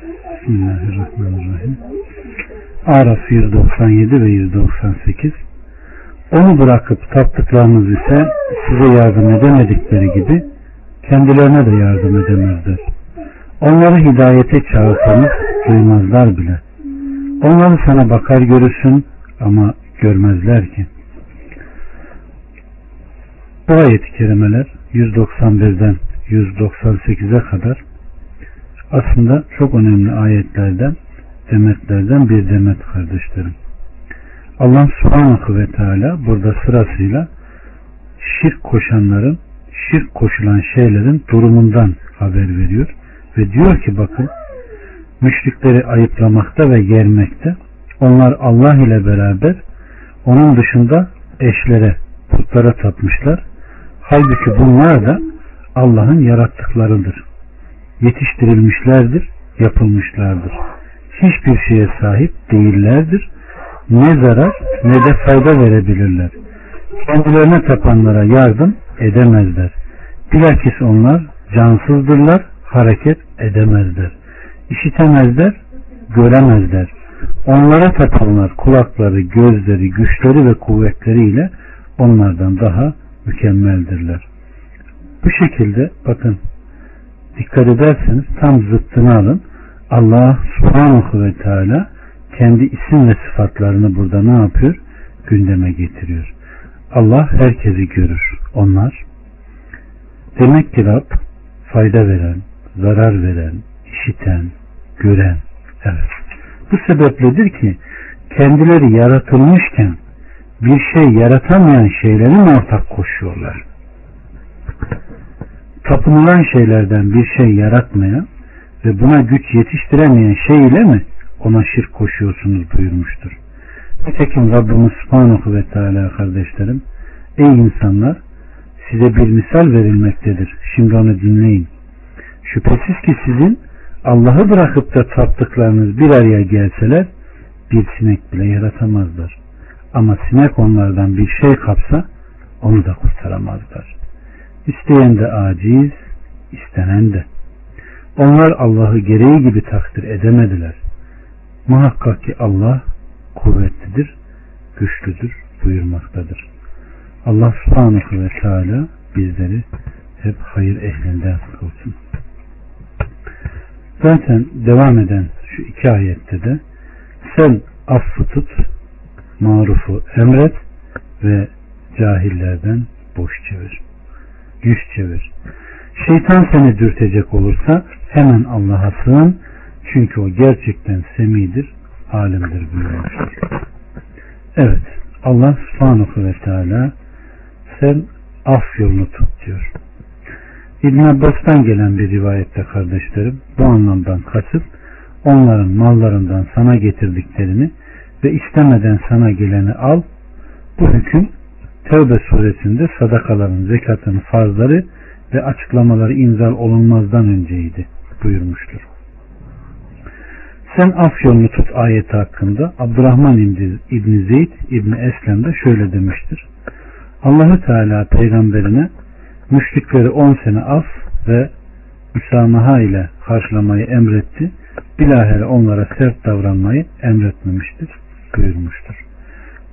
Bismillahirrahmanirrahim. Araf 197 ve 198 Onu bırakıp taptıklarınız ise size yardım edemedikleri gibi kendilerine de yardım edemezler. Onları hidayete çağırsanız duymazlar bile. Onları sana bakar görürsün ama görmezler ki. Bu ayet-i kerimeler 191'den 198'e kadar aslında çok önemli ayetlerden, demetlerden bir demet kardeşlerim. Allah subhanahu ve teala burada sırasıyla şirk koşanların, şirk koşulan şeylerin durumundan haber veriyor. Ve diyor ki bakın, müşrikleri ayıplamakta ve germekte, onlar Allah ile beraber onun dışında eşlere, putlara tapmışlar. Halbuki bunlar da Allah'ın yarattıklarıdır. Yetiştirilmişlerdir, yapılmışlardır. Hiçbir şeye sahip değillerdir. Ne zarar ne de fayda verebilirler. Kendilerine tapanlara yardım edemezler. Bilakis onlar cansızdırlar, hareket edemezler. İşitemezler, göremezler. Onlara tapanlar kulakları, gözleri, güçleri ve kuvvetleriyle onlardan daha mükemmeldirler. Bu şekilde bakın dikkat ederseniz tam zıttını alın. Allah subhanahu ve teala kendi isim ve sıfatlarını burada ne yapıyor? Gündeme getiriyor. Allah herkesi görür. Onlar demek ki Rab fayda veren, zarar veren, işiten, gören. Evet. Bu sebepledir ki kendileri yaratılmışken bir şey yaratamayan şeylerin ortak koşuyorlar tapınılan şeylerden bir şey yaratmayan ve buna güç yetiştiremeyen şey ile mi ona şirk koşuyorsunuz buyurmuştur. Nitekim Rabbimiz Subhanahu ve Teala kardeşlerim ey insanlar size bir misal verilmektedir. Şimdi onu dinleyin. Şüphesiz ki sizin Allah'ı bırakıp da taptıklarınız bir araya gelseler bir sinek bile yaratamazlar. Ama sinek onlardan bir şey kapsa onu da kurtaramazlar. İsteyen de aciz, istenen de. Onlar Allah'ı gereği gibi takdir edemediler. Muhakkak ki Allah kuvvetlidir, güçlüdür buyurmaktadır. Allah subhanahu ve teala bizleri hep hayır ehlinden kılsın. Zaten devam eden şu iki ayette de sen affı tut, marufu emret ve cahillerden boş çevir yüz çevir. Şeytan seni dürtecek olursa hemen Allah'a sığın. Çünkü o gerçekten semidir, alimdir buyurmuştur. Evet, Allah subhanahu ve teala sen af yolunu tut diyor. İbn Abbas'tan gelen bir rivayette kardeşlerim bu anlamdan kasıt onların mallarından sana getirdiklerini ve istemeden sana geleni al bu hüküm Tevbe suresinde sadakaların, zekatın farzları ve açıklamaları inzal olunmazdan önceydi buyurmuştur. Sen af yolunu tut ayeti hakkında Abdurrahman İbni Zeyd İbni Eslem de şöyle demiştir. Allahü Teala peygamberine müşrikleri on sene af ve müsamaha ile karşılamayı emretti. Bilahare onlara sert davranmayı emretmemiştir buyurmuştur.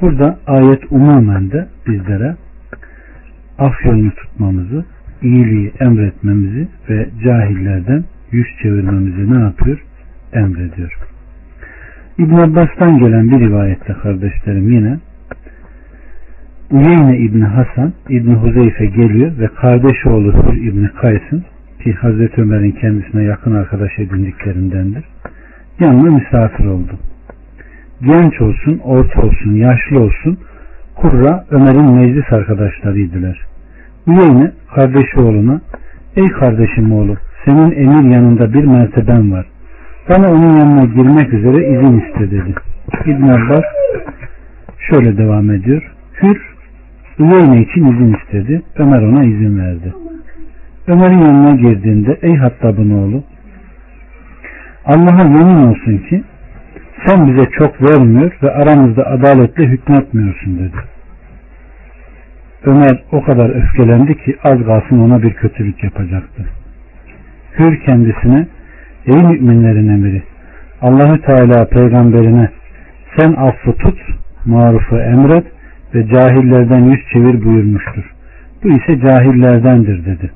Burada ayet umumen de bizlere af yolunu tutmamızı, iyiliği emretmemizi ve cahillerden yüz çevirmemizi ne yapıyor? Emrediyor. İbn Abbas'tan gelen bir rivayette kardeşlerim yine Uyeyne İbni Hasan İbni Huzeyfe geliyor ve kardeş oğlu Hür İbni Kays'ın ki Hazreti Ömer'in kendisine yakın arkadaş edindiklerindendir. Yanına misafir oldu genç olsun, orta olsun, yaşlı olsun Kurra Ömer'in meclis arkadaşlarıydılar. Üyeyne kardeşi oğluna Ey kardeşim oğlu senin emir yanında bir merteben var. Bana onun yanına girmek üzere izin iste dedi. İbn Abbas şöyle devam ediyor. Hür Üveyne için izin istedi. Ömer ona izin verdi. Ömer'in yanına girdiğinde ey Hattab'ın oğlu Allah'a yemin olsun ki sen bize çok vermiyor ve aramızda adaletle hükmetmiyorsun dedi. Ömer o kadar öfkelendi ki az kalsın ona bir kötülük yapacaktı. Hür kendisine Ey müminlerin emiri Allahü Teala peygamberine sen affı tut, marufu emret ve cahillerden yüz çevir buyurmuştur. Bu ise cahillerdendir dedi.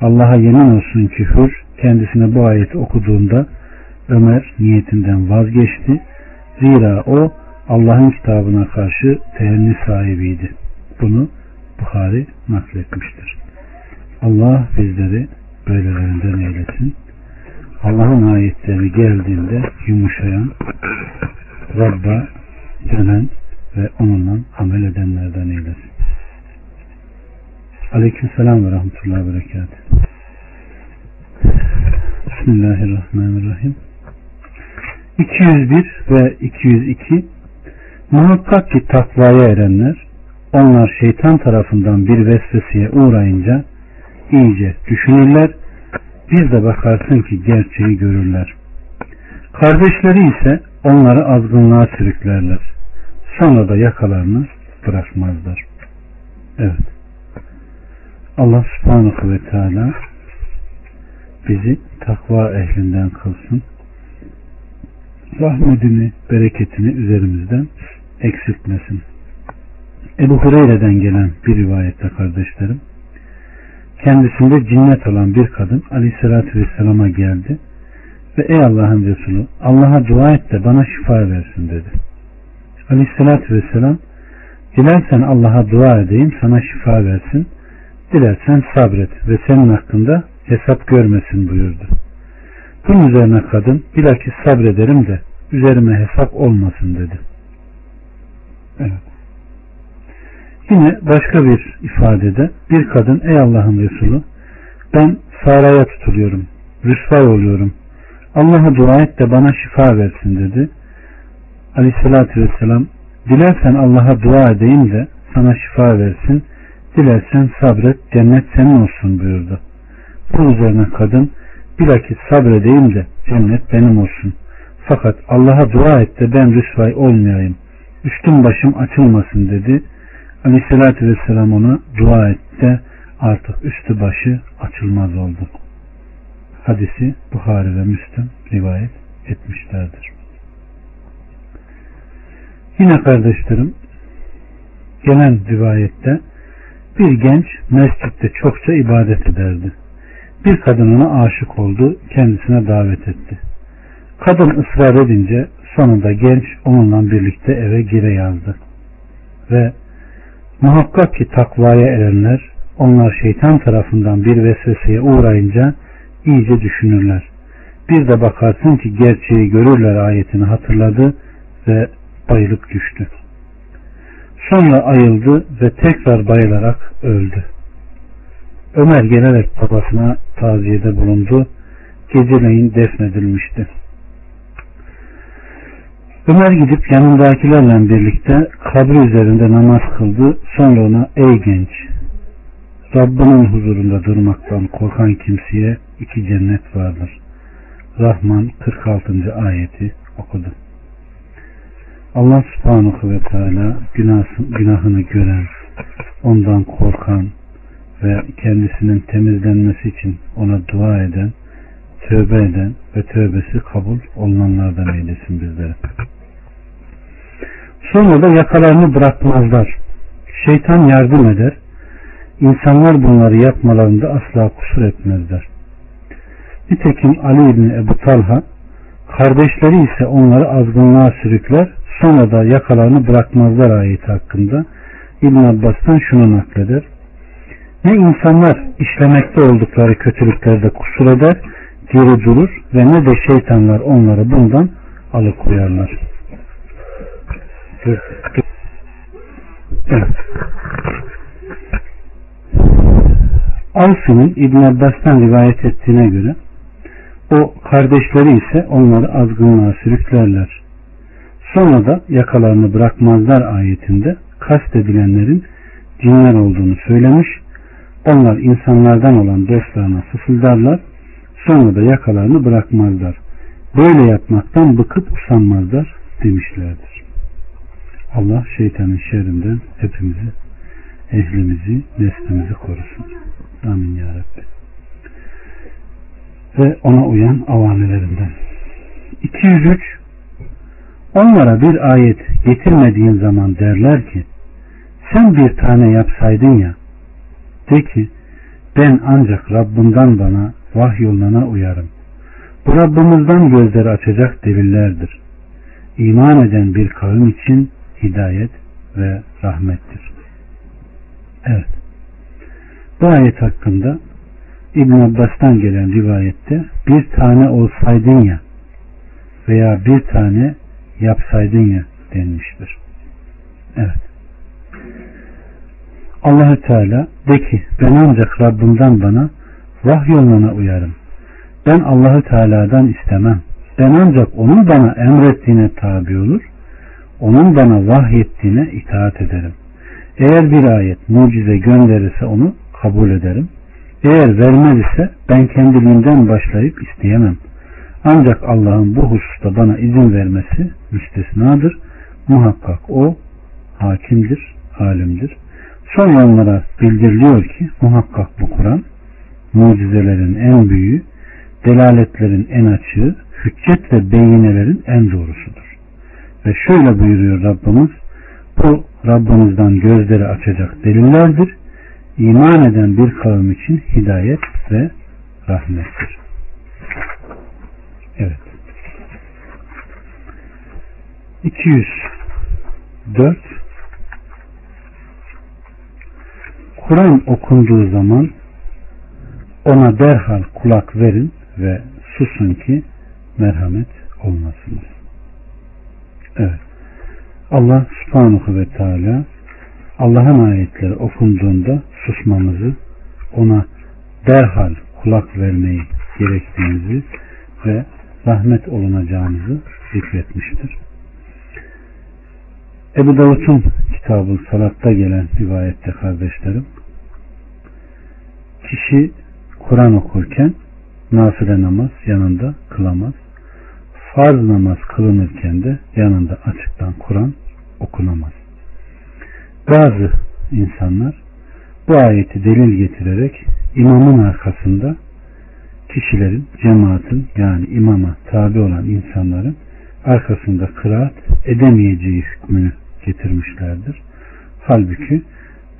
Allah'a yemin olsun ki Hür kendisine bu ayeti okuduğunda Ömer niyetinden vazgeçti. Zira o Allah'ın kitabına karşı tehenni sahibiydi. Bunu Bukhari nakletmiştir. Allah bizleri böylelerinden eylesin. Allah'ın ayetleri geldiğinde yumuşayan, Rabb'a dönen ve onunla amel edenlerden eylesin. Aleyküm selam ve rahmetullahi ve berekat. Bismillahirrahmanirrahim. 201 ve 202 Muhakkak ki takvaya erenler onlar şeytan tarafından bir vesveseye uğrayınca iyice düşünürler bir de bakarsın ki gerçeği görürler. Kardeşleri ise onları azgınlığa sürüklerler. Sonra da yakalarını bırakmazlar. Evet. Allah subhanahu ve teala bizi takva ehlinden kılsın. Rahmetini, bereketini üzerimizden eksiltmesin. Ebu Hureyre'den gelen bir rivayette kardeşlerim, kendisinde cinnet olan bir kadın aleyhissalatü vesselama geldi ve ey Allah'ın Resulü Allah'a dua et de bana şifa versin dedi. Aleyhissalatü vesselam dilersen Allah'a dua edeyim sana şifa versin dilersen sabret ve senin hakkında hesap görmesin buyurdu. Bunun üzerine kadın bilakis sabrederim de üzerime hesap olmasın dedi. Evet. Yine başka bir ifadede bir kadın ey Allah'ın Resulü ben saraya tutuluyorum, rüsvay oluyorum. Allah'a dua et de bana şifa versin dedi. Aleyhissalatü vesselam dilersen Allah'a dua edeyim de sana şifa versin. Dilersen sabret cennet senin olsun buyurdu. Bu üzerine kadın bilakis sabredeyim de cennet benim olsun. Fakat Allah'a dua et de ben rüsvay olmayayım. Üstüm başım açılmasın dedi. Aleyhissalatü vesselam ona dua et de artık üstü başı açılmaz oldu. Hadisi Buhari ve Müslüm rivayet etmişlerdir. Yine kardeşlerim gelen rivayette bir genç mescitte çokça ibadet ederdi. Bir kadın ona aşık oldu, kendisine davet etti. Kadın ısrar edince sonunda genç onunla birlikte eve gire yazdı. Ve muhakkak ki takvaya erenler onlar şeytan tarafından bir vesveseye uğrayınca iyice düşünürler. Bir de bakarsın ki gerçeği görürler ayetini hatırladı ve bayılıp düştü. Sonra ayıldı ve tekrar bayılarak öldü. Ömer gelerek babasına taziyede bulundu. Geceleyin defnedilmişti. Ömer gidip yanındakilerle birlikte kabri üzerinde namaz kıldı. Sonra ona ey genç Rabbinin huzurunda durmaktan korkan kimseye iki cennet vardır. Rahman 46. ayeti okudu. Allah subhanahu ve teala günahını gören, ondan korkan ve kendisinin temizlenmesi için ona dua eden, tövbe eden ve tövbesi kabul olunanlardan eylesin bizlere. Sonra da yakalarını bırakmazlar. Şeytan yardım eder. İnsanlar bunları yapmalarında asla kusur etmezler. Nitekim Ali İbni Ebu Talha kardeşleri ise onları azgınlığa sürükler sonra da yakalarını bırakmazlar ayeti hakkında İbn Abbas'tan şunu nakleder. Ne insanlar işlemekte oldukları kötülüklerde kusur eder, geri durur ve ne de şeytanlar onları bundan alıkoyarlar. Evet. Avfi'nin İbn Abbas'tan rivayet ettiğine göre o kardeşleri ise onları azgınlığa sürüklerler. Sonra da yakalarını bırakmazlar ayetinde kastedilenlerin cinler olduğunu söylemiş. Onlar insanlardan olan dostlarına fısıldarlar. Sonra da yakalarını bırakmazlar. Böyle yapmaktan bıkıp usanmazlar demişlerdir. Allah şeytanın şerrinden hepimizi, ehlimizi, neslimizi korusun. Amin ya Rabbi. ve ona uyan avamelerinden. 203 Onlara bir ayet getirmediğin zaman derler ki sen bir tane yapsaydın ya de ki ben ancak Rabbimden bana vahyoluna uyarım. Bu Rabbimizden gözleri açacak delillerdir. İman eden bir kavim için hidayet ve rahmettir. Evet. Bu ayet hakkında İbn Abbas'tan gelen rivayette bir tane olsaydın ya veya bir tane yapsaydın ya denmiştir. Evet. Allahü Teala de ki ben ancak Rabbimden bana vahyoluna uyarım. Ben Allahü Teala'dan istemem. Ben ancak onun bana emrettiğine tabi olur. Onun bana vahyettiğine itaat ederim. Eğer bir ayet mucize gönderirse onu kabul ederim. Eğer vermez ise ben kendiliğimden başlayıp isteyemem. Ancak Allah'ın bu hususta bana izin vermesi müstesnadır. Muhakkak o hakimdir, alimdir. Sonra onlara bildiriliyor ki muhakkak bu Kur'an mucizelerin en büyüğü, delaletlerin en açığı, hüccet ve beyinelerin en doğrusudur. Ve şöyle buyuruyor Rabbimiz, bu Rabbimizden gözleri açacak delillerdir. İman eden bir kavim için hidayet ve rahmettir. Evet. 204 Kur'an okunduğu zaman ona derhal kulak verin ve susun ki merhamet olmasınız. Evet. Allah subhanahu ve teala Allah'ın ayetleri okunduğunda susmamızı, ona derhal kulak vermeyi gerektiğimizi ve rahmet olunacağımızı zikretmiştir. Ebu Davud'un kitabı Salat'ta gelen rivayette kardeşlerim kişi Kur'an okurken nafile namaz yanında kılamaz. Farz namaz kılınırken de yanında açıktan Kur'an okunamaz. Bazı insanlar bu ayeti delil getirerek imamın arkasında kişilerin, cemaatin yani imama tabi olan insanların arkasında kıraat edemeyeceği hükmünü getirmişlerdir. Halbuki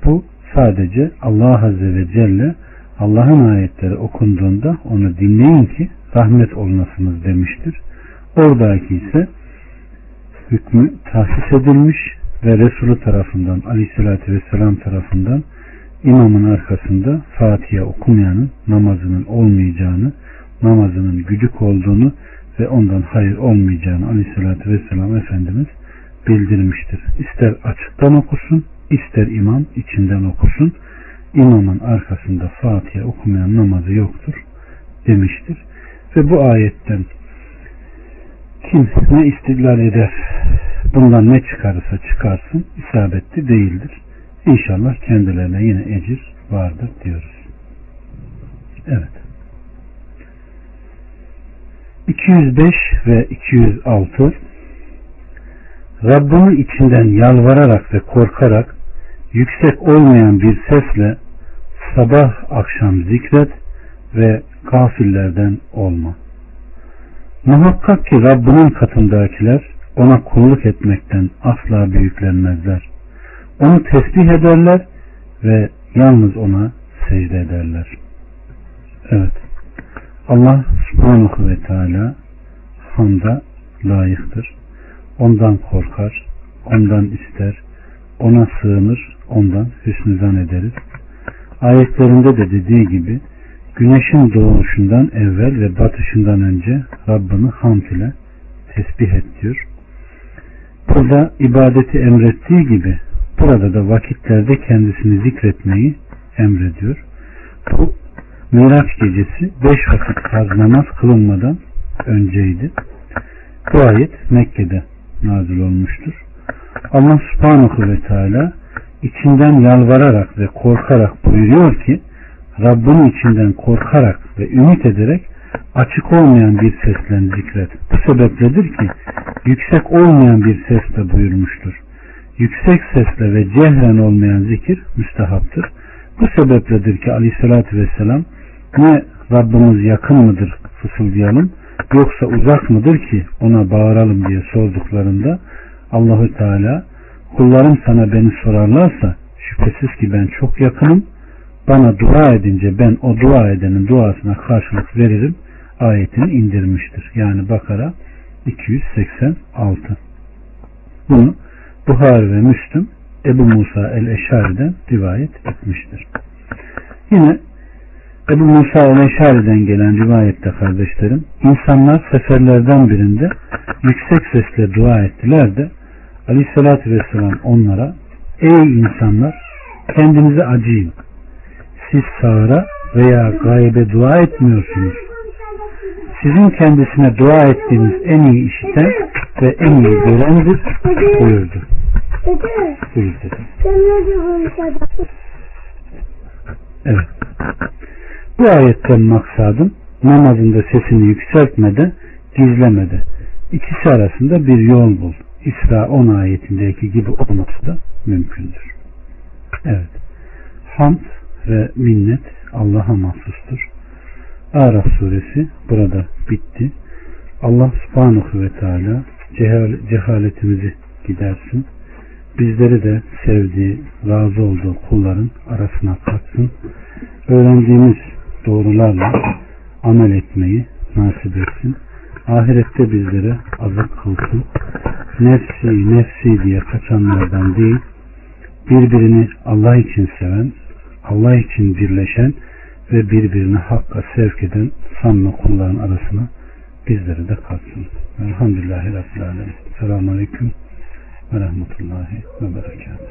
bu sadece Allah Azze ve Celle Allah'ın ayetleri okunduğunda onu dinleyin ki rahmet olunasınız demiştir. Oradaki ise hükmü tahsis edilmiş ve Resulü tarafından aleyhissalatü vesselam tarafından imamın arkasında Fatiha okumayanın namazının olmayacağını, namazının güdük olduğunu ve ondan hayır olmayacağını aleyhissalatü vesselam Efendimiz bildirmiştir. İster açıktan okusun, ister imam içinden okusun. İmamın arkasında Fatiha okumayan namazı yoktur demiştir. Ve bu ayetten kim ne istidlal eder bundan ne çıkarırsa çıkarsın isabetli değildir. İnşallah kendilerine yine ecir vardır diyoruz. Evet. 205 ve 206 Rabbini içinden yalvararak ve korkarak yüksek olmayan bir sesle sabah akşam zikret ve gafillerden olma. Muhakkak ki Rabbinin katındakiler ona kulluk etmekten asla büyüklenmezler. Onu tesbih ederler ve yalnız ona secde ederler. Evet. Allah subhanahu ve teala hamda layıktır. Ondan korkar, ondan ister, ona sığınır, ondan hüsnü zan ederiz. Ayetlerinde de dediği gibi güneşin doğuşundan evvel ve batışından önce Rabbini hamd ile tesbih et diyor. Burada ibadeti emrettiği gibi burada da vakitlerde kendisini zikretmeyi emrediyor. Bu Miraç gecesi beş vakit farz namaz kılınmadan önceydi. Bu ayet Mekke'de nazil olmuştur. Allah subhanahu ve teala içinden yalvararak ve korkarak buyuruyor ki Rabbinin içinden korkarak ve ümit ederek açık olmayan bir sesle zikret. Bu sebepledir ki yüksek olmayan bir sesle buyurmuştur. Yüksek sesle ve cehren olmayan zikir müstehaptır. Bu sebepledir ki aleyhissalatü vesselam ne Rabbimiz yakın mıdır fısıldayalım yoksa uzak mıdır ki ona bağıralım diye sorduklarında Allahü Teala kullarım sana beni sorarlarsa şüphesiz ki ben çok yakınım bana dua edince ben o dua edenin duasına karşılık veririm ayetini indirmiştir. Yani Bakara 286 bunu Buhari ve Müslüm Ebu Musa el-Eşari'den rivayet etmiştir. Yine Ebu Musa el-Eşari'den gelen rivayette kardeşlerim insanlar seferlerden birinde yüksek sesle dua ettiler de Aleyhisselatü Vesselam onlara ey insanlar kendinize acıyın siz sağıra veya gaybe dua etmiyorsunuz sizin kendisine dua ettiğiniz en iyi işiten ve en iyi görendir buyurdu. Buyur dedi. Evet. Bu ayetten maksadım namazında sesini yükseltmede, gizlemede. İkisi arasında bir yol bul. İsra 10 ayetindeki gibi olması da mümkündür. Evet. Hamd ve minnet Allah'a mahsustur. Araf suresi burada bitti. Allah subhanahu ve teala cehaletimizi gidersin. Bizleri de sevdiği, razı olduğu kulların arasına katsın. Öğrendiğimiz doğrularla amel etmeyi nasip etsin. Ahirette bizlere azık kılsın. Nefsi, nefsi diye kaçanlardan değil, birbirini Allah için seven, Allah için birleşen ve birbirini hakka sevk eden samimi kulların arasına bizleri de katsın. Elhamdülillahi Rabbil Alemin. Selamun Aleyküm ve Rahmetullahi ve Berekatuhu.